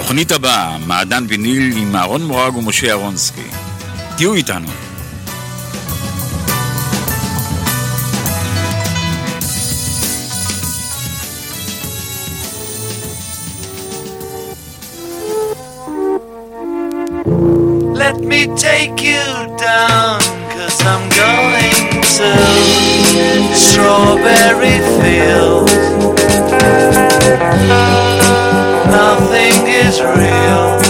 התוכנית הבאה, מעדן ויניל עם אהרון מורג ומשה אהרונסקי. תהיו איתנו. Let me take you down, cause I'm going to Strawberry Fields. Nothing is real,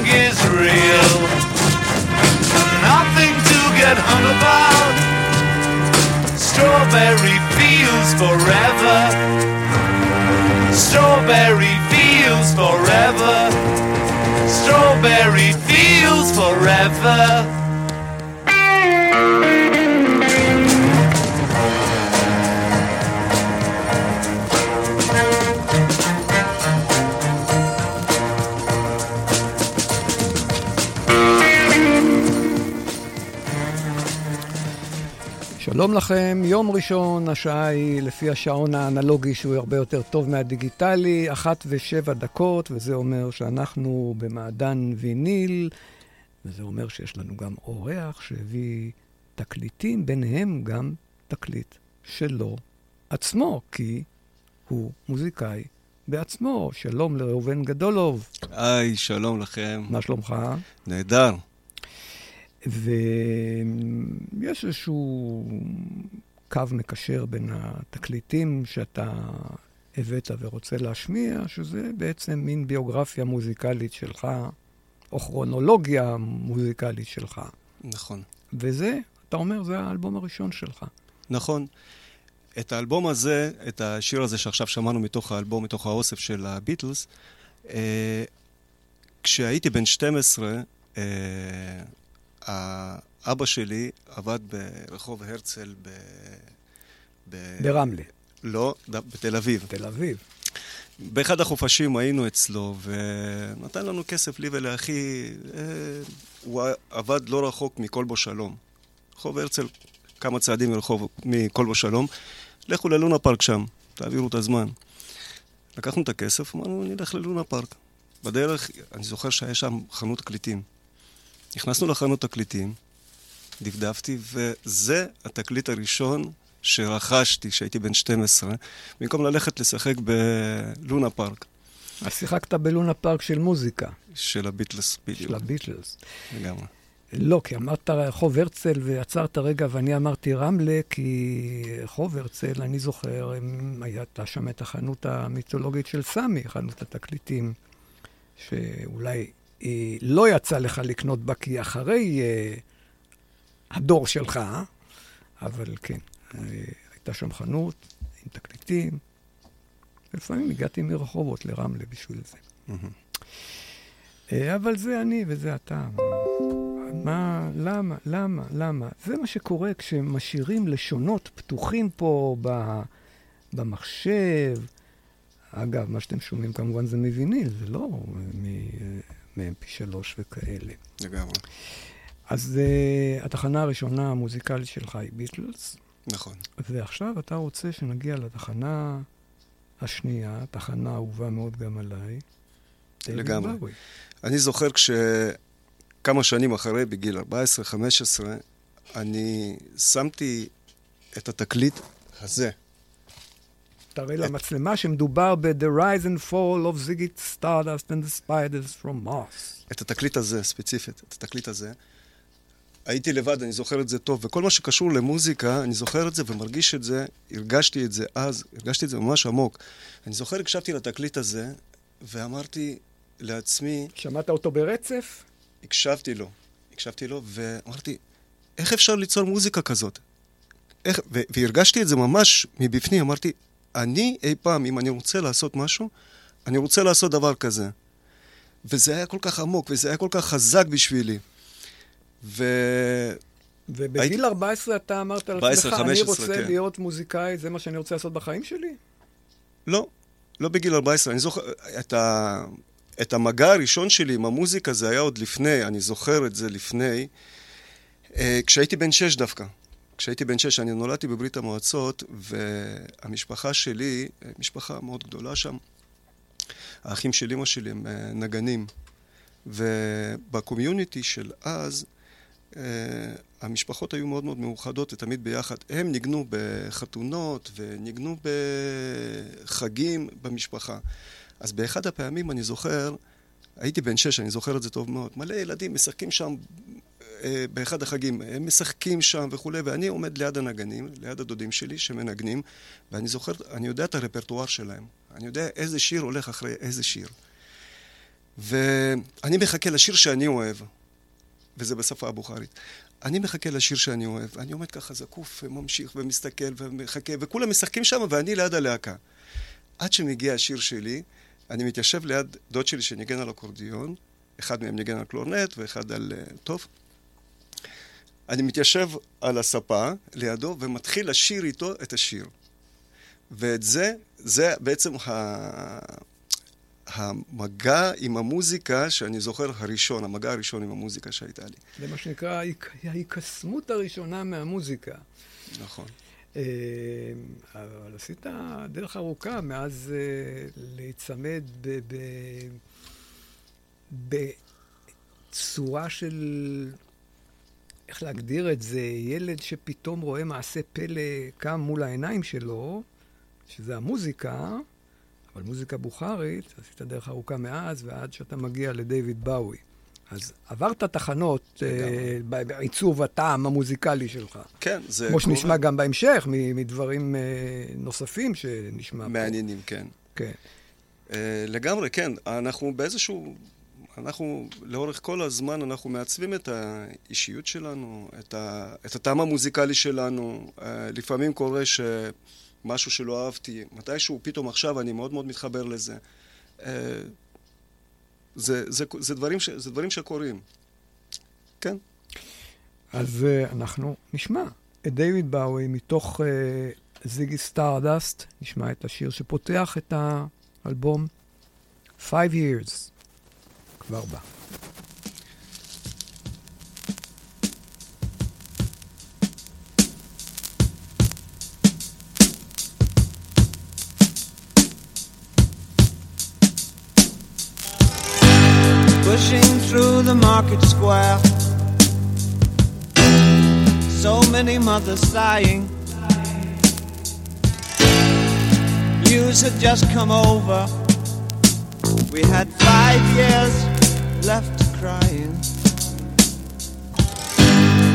get hung about. Strawberry fields forever. Strawberry fields forever. Strawberry fields forever. שלום לכם, יום ראשון, השעה היא לפי השעון האנלוגי שהוא הרבה יותר טוב מהדיגיטלי, אחת ושבע דקות, וזה אומר שאנחנו במעדן ויניל, וזה אומר שיש לנו גם אורח שהביא תקליטים, ביניהם גם תקליט שלו עצמו, כי הוא מוזיקאי בעצמו. שלום לראובן גדולוב. היי, שלום לכם. מה שלומך? נהדר. ויש איזשהו קו מקשר בין התקליטים שאתה הבאת ורוצה להשמיע, שזה בעצם מין ביוגרפיה מוזיקלית שלך, או כרונולוגיה מוזיקלית שלך. נכון. וזה, אתה אומר, זה האלבום הראשון שלך. נכון. את האלבום הזה, את השיר הזה שעכשיו שמענו מתוך האלבום, מתוך האוסף של הביטלס, אה, כשהייתי בן 12, אה, אבא שלי עבד ברחוב הרצל ב... ב... ברמלה. לא, בתל אביב. תל אביב. באחד החופשים היינו אצלו, ונתן לנו כסף, לי ולאחי. אה, הוא עבד לא רחוק מכלבו שלום. רחוב הרצל, כמה צעדים מרחוב, מכלבו שלום. לכו ללונה פארק שם, תעבירו את הזמן. לקחנו את הכסף, אמרנו, נלך ללונה פארק. בדרך, אני זוכר שהיה שם חנות תקליטים. נכנסנו לחנות תקליטים, דפדפתי, וזה התקליט הראשון שרכשתי כשהייתי בן 12, במקום ללכת לשחק בלונה פארק. אז שיחקת בלונה פארק של מוזיקה. של הביטלס, בדיוק. של הביטלס. לגמרי. לא, כי אמרת רחוב הרצל ועצרת רגע ואני אמרתי רמלה, כי רחוב הרצל, אני זוכר, הייתה שם את החנות המיתולוגית של סמי, חנות התקליטים, שאולי לא יצא לך לקנות בה כי אחרי uh, הדור שלך, אבל כן, uh, הייתה שם חנות עם תקליטים. לפעמים הגעתי מרחובות לרמלה בשביל זה. Uh, אבל זה אני וזה אתה. מה, למה, למה, למה? זה מה שקורה כשמשאירים לשונות פתוחים פה ב, במחשב. אגב, מה שאתם שומעים כמובן זה מוויניל, זה לא מ-mp3 וכאלה. לגמרי. אז uh, התחנה הראשונה המוזיקלית שלך היא ביטלס. נכון. ועכשיו אתה רוצה שנגיע לתחנה השנייה, תחנה אהובה מאוד גם עליי. לגמרי. אני זוכר כש... כמה שנים אחרי, בגיל 14-15, אני שמתי את התקליט הזה. תראה למצלמה שמדובר ב-The Rise and Fall of Ziggy Stardust and the Spiders from Mars. את התקליט הזה, ספציפית, את התקליט הזה. הייתי לבד, אני זוכר את זה טוב, וכל מה שקשור למוזיקה, אני זוכר את זה ומרגיש את זה, הרגשתי את זה אז, הרגשתי את זה ממש עמוק. אני זוכר, הקשבתי לתקליט הזה, ואמרתי לעצמי... שמעת אותו ברצף? הקשבתי לו, הקשבתי לו, ואמרתי, איך אפשר ליצור מוזיקה כזאת? איך, והרגשתי את זה ממש מבפנים, אמרתי, אני אי פעם, אם אני רוצה לעשות משהו, אני רוצה לעשות דבר כזה. וזה היה כל כך עמוק, וזה היה כל כך חזק בשבילי. ו... ובגיל הייתי... 14 אתה אמרת על עצמך, אני רוצה כן. להיות מוזיקאי, זה מה שאני רוצה לעשות בחיים שלי? לא, לא בגיל 14. אני זוכר, את, ה... את המגע הראשון שלי עם המוזיקה זה היה עוד לפני, אני זוכר את זה לפני, אה, כשהייתי בן שש דווקא. כשהייתי בן שש, אני נולדתי בברית המועצות, והמשפחה שלי, משפחה מאוד גדולה שם, האחים של אמא שלי הם אה, נגנים. ובקומיוניטי של אז, אה, המשפחות היו מאוד מאוד מאוחדות ותמיד ביחד. הם ניגנו בחתונות וניגנו בחגים במשפחה. אז באחד הפעמים אני זוכר, הייתי בן שש, אני זוכר את זה טוב מאוד, מלא ילדים משחקים שם באחד החגים, הם משחקים שם וכולי, ואני עומד ליד הנגנים, ליד הדודים שלי שמנגנים, ואני זוכר, אני יודע את הרפרטואר שלהם, אני יודע איזה שיר הולך אחרי איזה שיר. ואני מחכה לשיר שאני אוהב, וזה בשפה הבוכרית. אני מחכה לשיר שאני אוהב, אני עומד ככה זקוף וממשיך ומסתכל ומחכה, וכולם משחקים שם ואני ליד הלהקה. עד שמגיע השיר שלי, אני מתיישב ליד דוד שלי שניגן על אקורדיון, אחד מהם ניגן על קלורנט ואחד על uh, טוב. אני מתיישב על הספה לידו ומתחיל לשיר איתו את השיר. ואת זה, זה בעצם ה... המגע עם המוזיקה שאני זוכר הראשון, המגע הראשון עם המוזיקה שהייתה לי. זה מה שנקרא ההיקסמות הראשונה מהמוזיקה. נכון. אה, אבל עשית דרך ארוכה מאז אה, להיצמד בצורה של, איך להגדיר את זה, ילד שפתאום רואה מעשה פלא קם מול העיניים שלו, שזה המוזיקה, אבל מוזיקה בוכרית, עשית דרך ארוכה מאז ועד שאתה מגיע לדייוויד באוי. אז עברת תחנות אה, בעיצוב הטעם המוזיקלי שלך. כן, זה... כמו שנשמע גם בהמשך, מדברים אה, נוספים שנשמע פה. מעניינים, כן. כן. אה, לגמרי, כן. אנחנו באיזשהו... אנחנו, לאורך כל הזמן, אנחנו מעצבים את האישיות שלנו, את, ה, את הטעם המוזיקלי שלנו. לפעמים קורה שמשהו שלא אהבתי, מתישהו, פתאום עכשיו אני מאוד מאוד מתחבר לזה. זה, זה, זה, דברים ש, זה דברים שקורים. כן. אז אה, אנחנו נשמע את דיוויד בואי מתוך אה, זיגי סטארדסט, נשמע את השיר שפותח את האלבום Five Years, כבר בא. pushing through the market square. So many mothers sighing. News had just come over. We had five years left crying.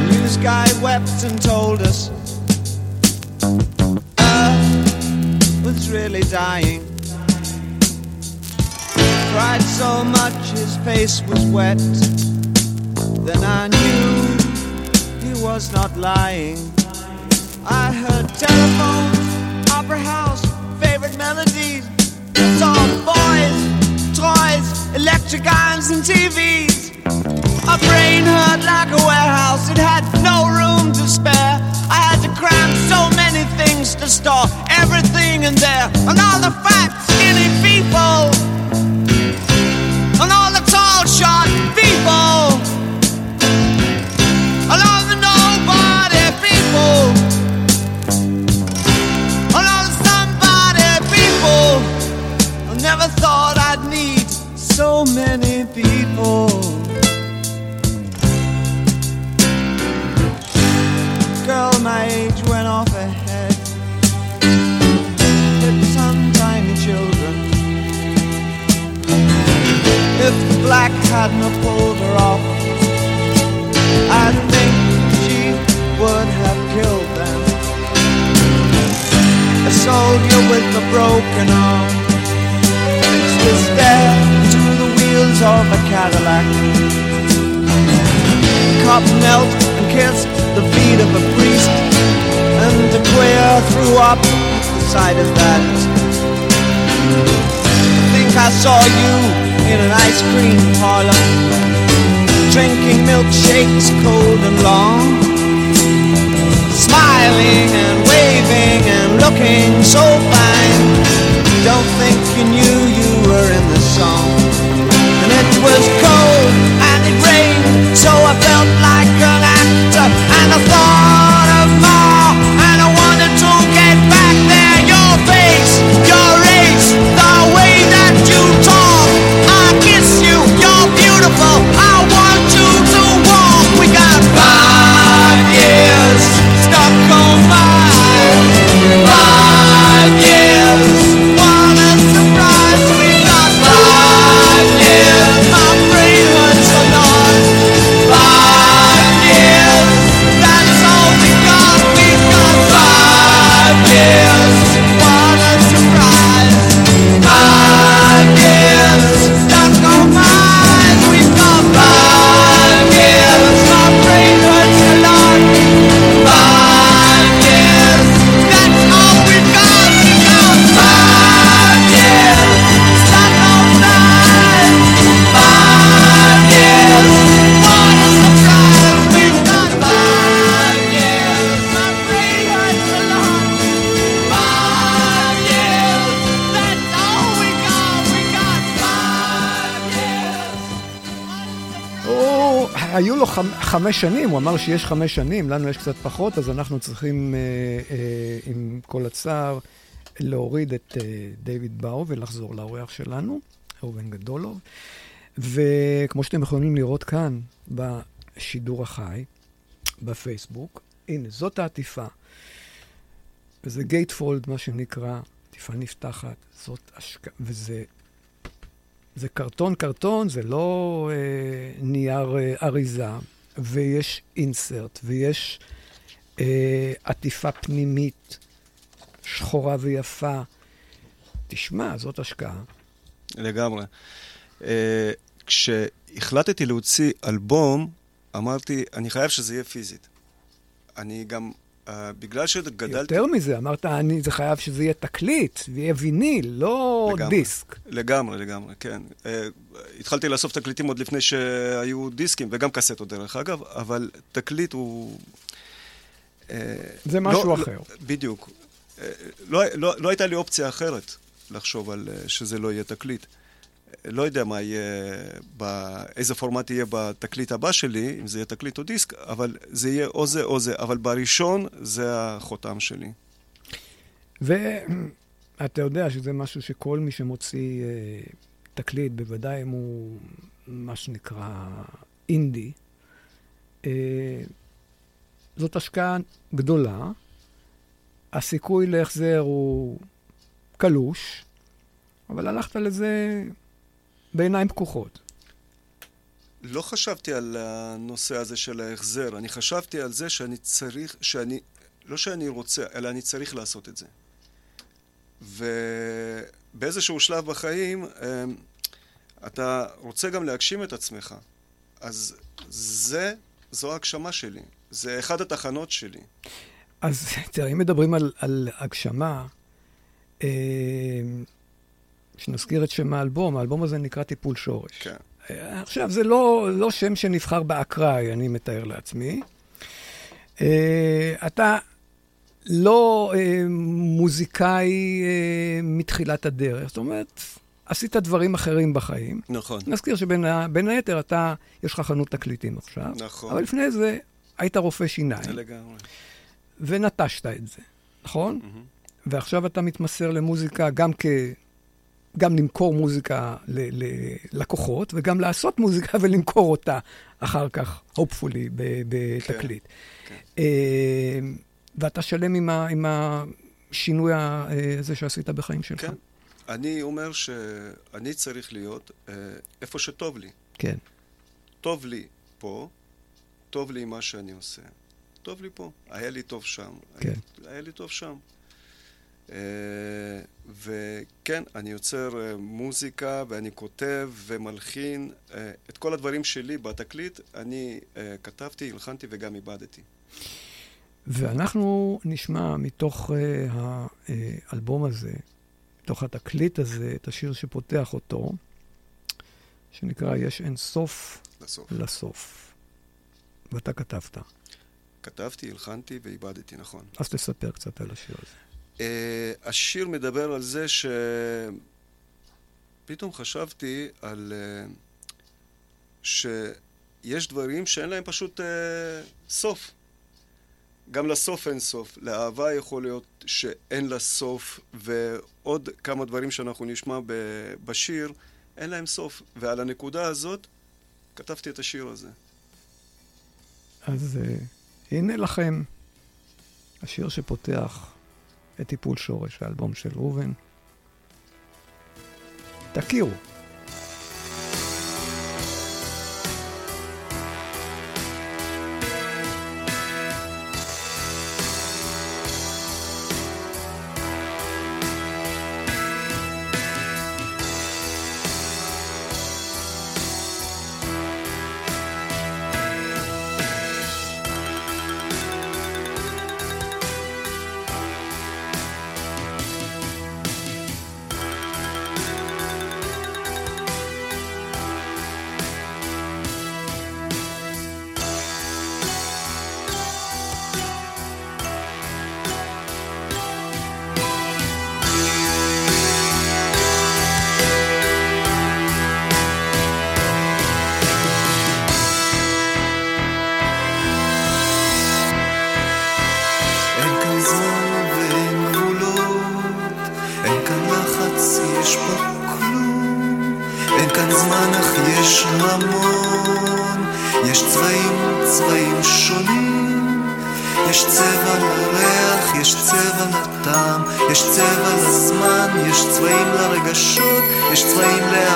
News guy wept and told us Earth was really dying cried so much his face was wet. Then I knew he was not lying. I heard telephones, opera house, favorite melodies. Saw boys, toys, electric irons, and TVs. My brain hurt like a warehouse, it had no room to spare. I had to cram so many things to store everything in there, and all the היו לו חמ, חמש שנים, הוא אמר שיש חמש שנים, לנו יש קצת פחות, אז אנחנו צריכים, אה, אה, עם כל הצער, להוריד את אה, דיוויד באו ולחזור לאורח שלנו, ראובן גדולוב. וכמו שאתם יכולים לראות כאן, בשידור החי, בפייסבוק, הנה, זאת העטיפה. וזה גייטפולד, מה שנקרא, עטיפה נפתחת, זאת השקעה, וזה זה קרטון קרטון, זה לא אה, נייר אה, אריזה, ויש אינסרט, ויש אה, עטיפה פנימית, שחורה ויפה. תשמע, זאת השקעה. לגמרי. אה, כשהחלטתי להוציא אלבום, אמרתי, אני חייב שזה יהיה פיזית. אני גם אה, בגלל שגדלתי... יותר מזה, אמרת, אני, זה חייב שזה יהיה תקליט, ויהיה ויניל, לא לגמרי. דיסק. לגמרי, לגמרי, כן. אה, התחלתי לאסוף תקליטים עוד לפני שהיו דיסקים, וגם קסטות דרך אגב, אבל תקליט הוא... אה, זה משהו לא- אחר. לא- בדיוק. אה, לא, לא, לא הייתה לי אופציה אחרת לחשוב על אה, שזה לא יהיה תקליט. אה, לא יודע מה יהיה, ב... איזה פורמט יהיה בתקליט הבא שלי, אם זה יהיה תקליט או דיסק, אבל זה יהיה או זה או זה, אבל בראשון זה החותם שלי. ואתה יודע שזה משהו שכל מי שמוציא אה, תקליט, בוודאי אם הוא מה שנקרא אינדי, אה, זאת השקעה גדולה. הסיכוי להחזר הוא קלוש, אבל הלכת לזה בעיניים פקוחות. לא חשבתי על הנושא הזה של ההחזר, אני חשבתי על זה שאני צריך, שאני, לא שאני רוצה, אלא אני צריך לעשות את זה. ובאיזשהו שלב בחיים, אמ, אתה רוצה גם להגשים את עצמך. אז זה, זו ההגשמה שלי. זה אחת התחנות שלי. אז תראה, אם מדברים על, על הגשמה, אה, שנזכיר את שם האלבום, האלבום הזה נקרא טיפול שורש. כן. עכשיו, זה לא, לא שם שנבחר באקראי, אני מתאר לעצמי. אה, אתה לא אה, מוזיקאי אה, מתחילת הדרך, זאת אומרת, עשית דברים אחרים בחיים. נכון. נזכיר שבין היתר, אתה, יש לך חנות תקליטים עכשיו. נכון. אבל לפני זה היית רופא שיניים. לגמרי. ונטשת את זה, נכון? ועכשיו אתה מתמסר למוזיקה גם כ... גם למכור מוזיקה ללקוחות, וגם לעשות מוזיקה ולמכור אותה אחר כך, hopefully, בתקליט. כן. אה, ואתה שלם עם, ה, עם השינוי אה, הזה שעשית בחיים שלך. כן. אני אומר שאני צריך להיות אה, איפה שטוב לי. כן. טוב לי פה, טוב לי עם מה שאני עושה. טוב לי פה. היה לי טוב שם. כן. היה לי טוב שם. אה, וכן, אני יוצר אה, מוזיקה ואני כותב ומלחין. אה, את כל הדברים שלי בתקליט אני כתבתי, הלחנתי וגם איבדתי. ואנחנו נשמע מתוך האלבום הזה, מתוך התקליט הזה, את השיר שפותח אותו, שנקרא יש אין סוף בסוף. לסוף. ואתה כתבת. כתבתי, הלחנתי ואיבדתי, נכון. אז תספר קצת על השיר הזה. Uh, השיר מדבר על זה שפתאום חשבתי על uh, שיש דברים שאין להם פשוט uh, סוף. גם לסוף אין סוף. לאהבה יכול להיות שאין לה סוף, ועוד כמה דברים שאנחנו נשמע בשיר, אין להם סוף. ועל הנקודה הזאת כתבתי את השיר הזה. אז uh, הנה לכם השיר שפותח את טיפול שורש, האלבום של ראובן. תכירו. יש צבעים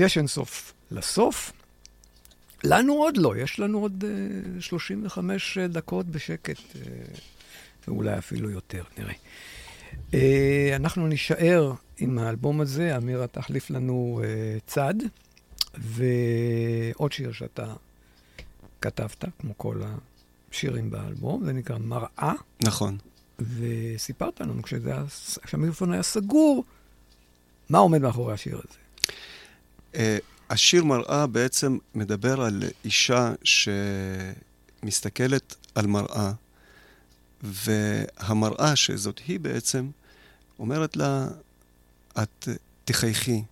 יש אינסוף לסוף. לנו עוד לא, יש לנו עוד uh, 35 דקות בשקט, uh, ואולי אפילו יותר, נראה. Uh, אנחנו נישאר עם האלבום הזה, אמירה תחליף לנו uh, צד, ועוד שיר שאתה כתבת, כמו כל השירים באלבום, זה נקרא מראה. נכון. וסיפרת לנו, כשהמיקרופון היה סגור, מה עומד מאחורי השיר הזה? Uh, השיר מראה בעצם מדבר על אישה שמסתכלת על מראה, והמראה שזאת היא בעצם, אומרת לה, את תחייכי,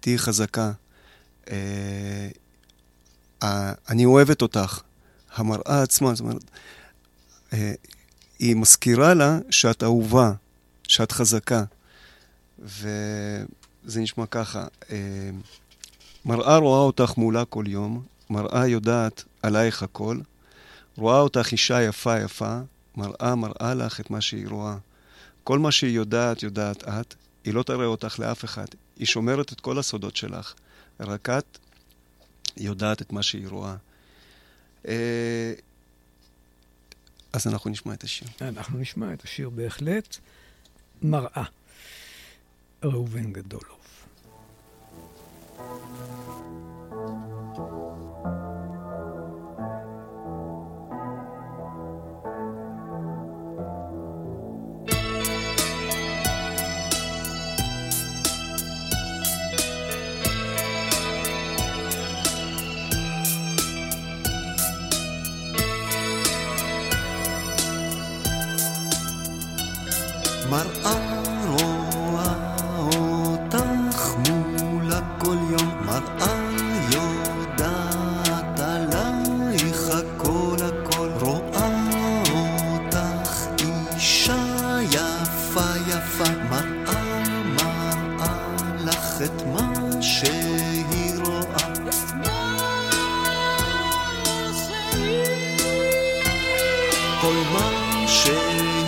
תהיי חזקה, אה, אני אוהבת אותך. המראה עצמה, זאת אומרת, אה, היא מזכירה לה שאת אהובה, שאת חזקה. וזה נשמע ככה. אה, מראה רואה אותך מולה כל יום, מראה יודעת עלייך הכל, רואה אותך אישה יפה יפה, מראה מראה לך את מה שהיא רואה. כל מה שהיא יודעת, יודעת את, היא לא תראה אותך לאף אחד. היא שומרת את כל הסודות שלך, רק את יודעת את מה שהיא רואה. אה, אז אנחנו נשמע את השיר. אנחנו נשמע את השיר בהחלט. מראה. ראובן גדולוב. מראה רואה אותך מולה כל יום, מראה יודעת עלייך הכל הכל, רואה אותך אישה יפה יפה, מראה מראה לך את מה שהיא רואה. כל מה שהיא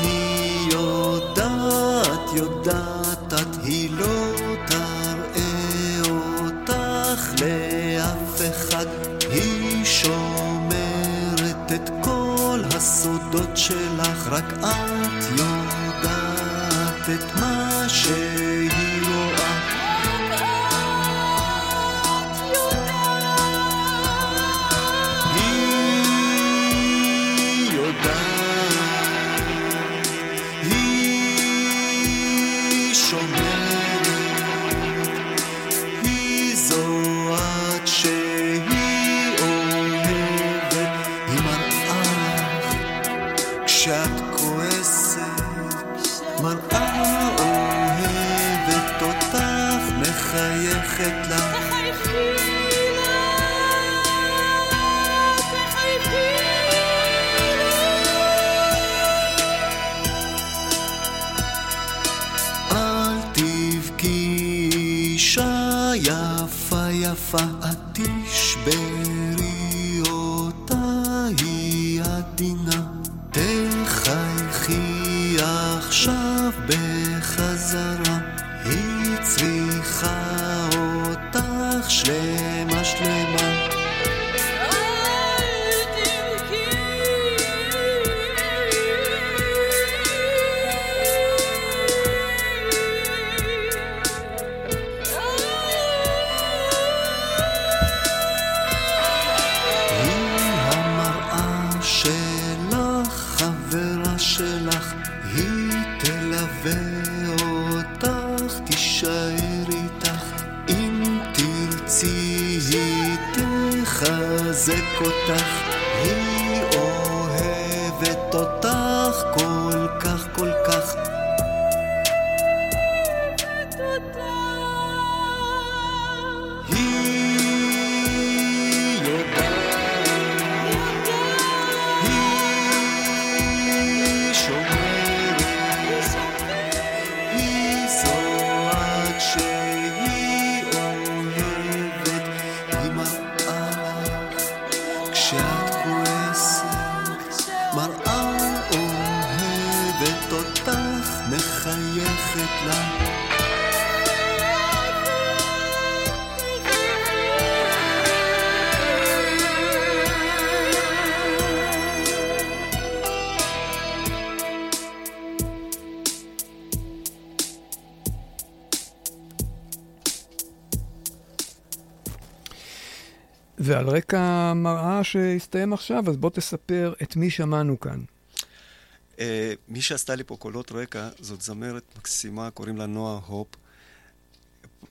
יודעת, יודעת את, היא לא תראה אותך לאף אחד. היא שומרת את כל הסודות שלך, רק את יודעת עכשיו ותותח מחייכת לה. ועל רקע המראה שהסתיים עכשיו, אז בוא תספר את מי שמענו כאן. אה, מי שעשתה לי פה קולות רקע, זאת זמרת מקסימה, קוראים לה נועה הופ.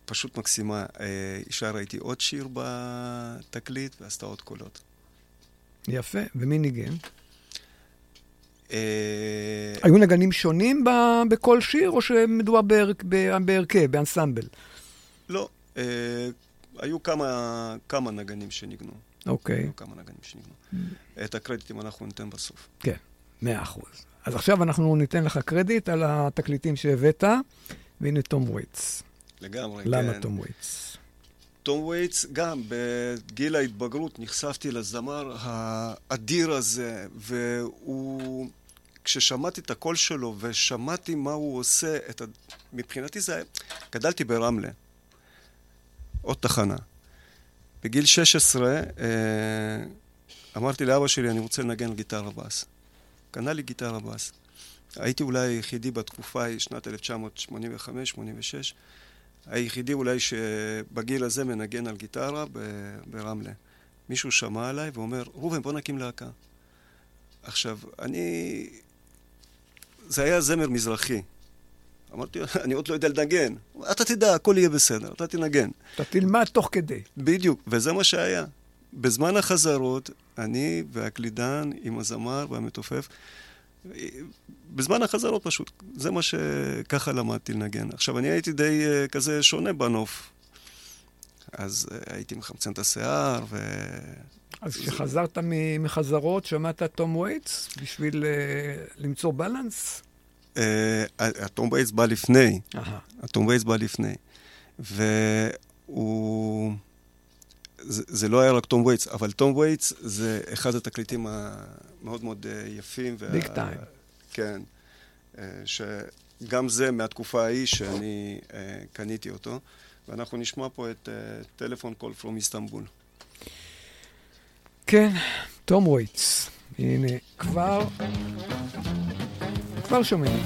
פשוט מקסימה. אה, אישה ראיתי עוד שיר בתקליט ועשתה עוד קולות. יפה, ומי ניגן? אה, היו נגנים שונים בכל שיר, או שמדובר בהרכב, באנסמבל? לא, אה, היו כמה, כמה נגנים שניגנו. אוקיי, היו כמה נגנים שניגנו. את הקרדיטים אנחנו ניתן בסוף. כן, מאה אחוז. אז עכשיו אנחנו ניתן לך קרדיט על התקליטים שהבאת, והנה תום ווייטס. לגמרי, למה כן. תום ווייטס? תום וייטס, גם בגיל ההתבגרות נחשפתי לזמר האדיר הזה, והוא... כששמעתי את הקול שלו ושמעתי מה הוא עושה, את ה... מבחינתי זה. גדלתי ברמלה, עוד תחנה. בגיל 16 אה, אמרתי לאבא שלי, אני רוצה לנגן גיטרה בס. קנה לי גיטרה בס. הייתי אולי היחידי בתקופה ההיא, שנת 1985-86, היחידי אולי שבגיל הזה מנגן על גיטרה ברמלה. מישהו שמע עליי ואומר, ראובן, בוא נקים להקה. עכשיו, אני... זה היה זמר מזרחי. אמרתי, אני עוד לא יודע לנגן. אתה תדע, הכל יהיה בסדר, אתה תנגן. אתה תלמד תוך כדי. בדיוק, וזה מה שהיה. בזמן החזרות, אני והקלידן עם הזמר והמתופף, בזמן החזרות פשוט, זה מה שככה למדתי לנגן. עכשיו, אני הייתי די אה, כזה שונה בנוף. אז אה, הייתי מחמצן את השיער, ו... אז כשחזרת מ- מחזרות, שמעת תום ווייטס בשביל אה, למצוא בלנס? הטום ווייטס בא לפני. הטום ווייטס בא לפני. והוא... זה, זה לא היה רק טום וייטס, אבל טום וייטס זה אחד התקליטים המאוד מאוד אה, יפים. וה- Big Time. כן. אה, שגם זה מהתקופה ההיא שאני אה, קניתי אותו. ואנחנו נשמע פה את Telephone Call from Istanbul. כן, תום ווייטס. הנה, כבר... כבר שומעים.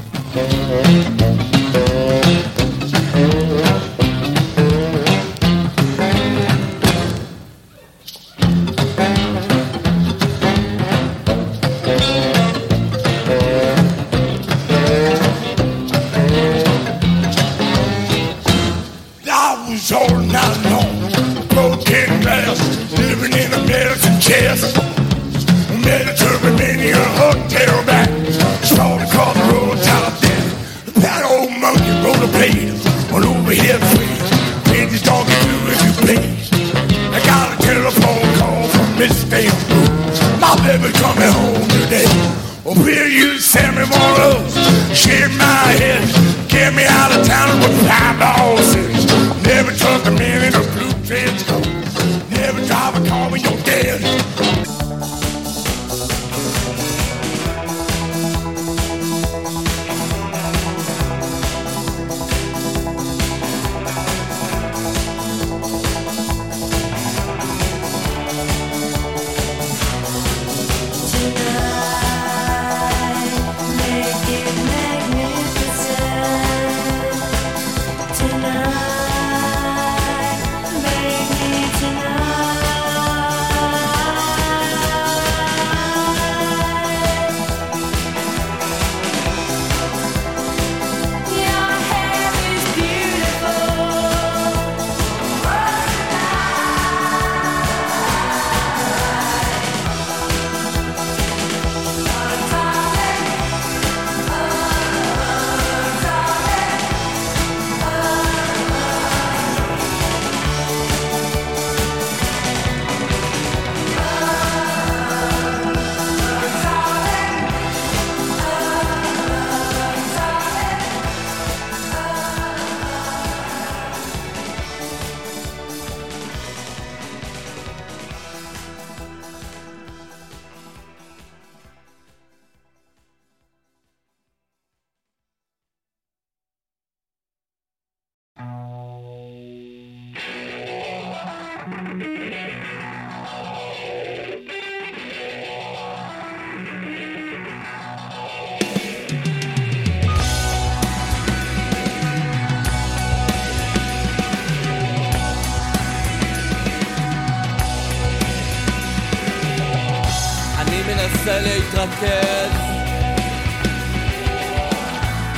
מנסה להתרכז.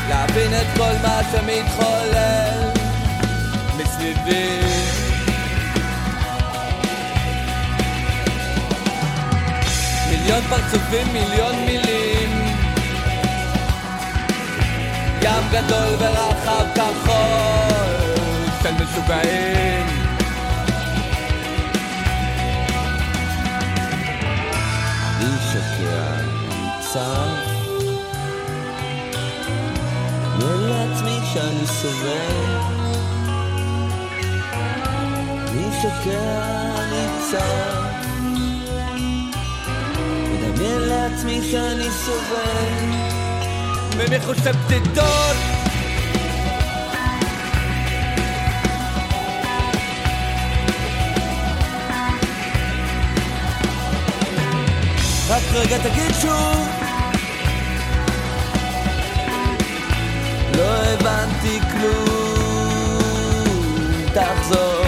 להבין את כל מה שמתחולל מסביבי. מיליון פרצופים, מיליון מילים. ים גדול ורחב כחול של משוגעים ניצב מדמיין לעצמי שאני סובל. אני צר מדמיין לעצמי שאני סובל. פתיתות רק רגע תגיד שוב הבנתי כלום, תחזור.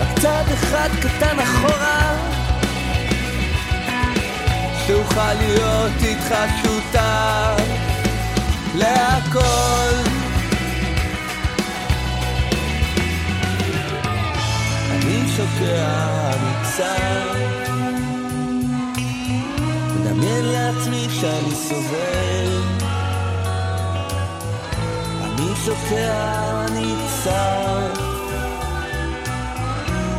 רק צעד אחד קטן אחורה, שאוכל להיות איתך שותף להכל. אני שוקע, קצת מדמיין לעצמי שאני סובל. אני שוקע, אני צר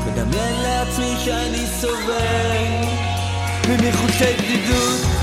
מדמיין לעצמי שאני סובל. מניחושי בדידות